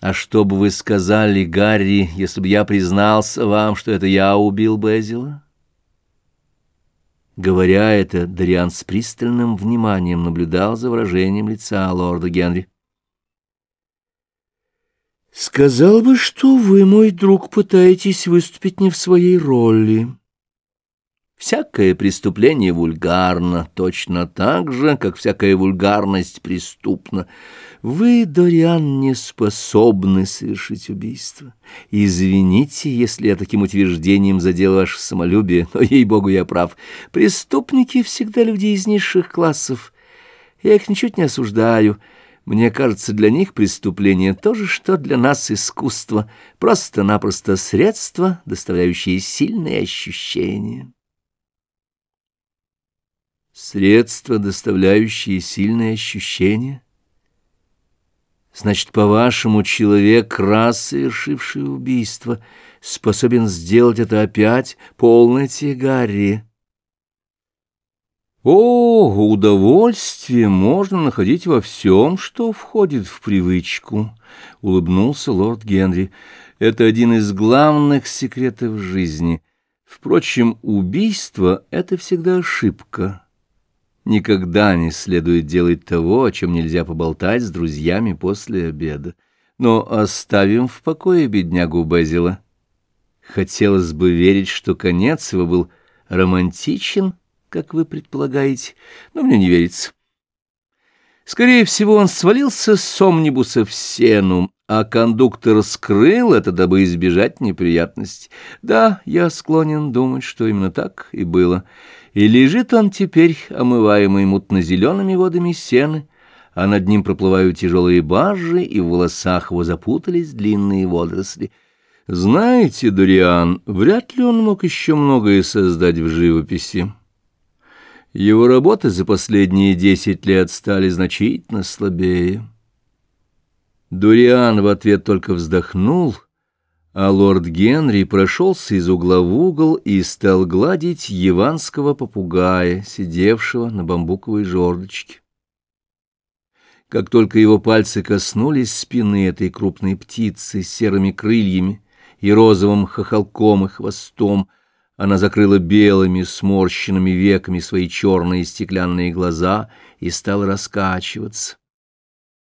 А что бы вы сказали, Гарри, если бы я признался вам, что это я убил Безила? Говоря это, Дариан с пристальным вниманием наблюдал за выражением лица лорда Генри. «Сказал бы, что вы, мой друг, пытаетесь выступить не в своей роли». Всякое преступление вульгарно, точно так же, как всякая вульгарность преступна. Вы, Дориан, не способны совершить убийство. Извините, если я таким утверждением задел ваше самолюбие, но, ей-богу, я прав. Преступники всегда люди из низших классов. Я их ничуть не осуждаю. Мне кажется, для них преступление то же, что для нас искусство, просто-напросто средство, доставляющее сильные ощущения. Средства, доставляющие сильные ощущения? Значит, по-вашему, человек, раз совершивший убийство, способен сделать это опять? Полноте, Гарри. О, удовольствие можно находить во всем, что входит в привычку, — улыбнулся лорд Генри. Это один из главных секретов жизни. Впрочем, убийство — это всегда ошибка. Никогда не следует делать того, о чем нельзя поболтать с друзьями после обеда. Но оставим в покое беднягу Безила. Хотелось бы верить, что конец его был романтичен, как вы предполагаете, но мне не верится. Скорее всего, он свалился с омнибуса в сену, а кондуктор скрыл это, дабы избежать неприятностей. Да, я склонен думать, что именно так и было. И лежит он теперь, омываемый мутно-зелеными водами сены, а над ним проплывают тяжелые баржи, и в волосах его запутались длинные водоросли. Знаете, Дуриан, вряд ли он мог еще многое создать в живописи. Его работы за последние десять лет стали значительно слабее. Дуриан в ответ только вздохнул — а лорд Генри прошелся из угла в угол и стал гладить яванского попугая, сидевшего на бамбуковой жердочке. Как только его пальцы коснулись спины этой крупной птицы с серыми крыльями и розовым хохолком и хвостом, она закрыла белыми сморщенными веками свои черные стеклянные глаза и стала раскачиваться.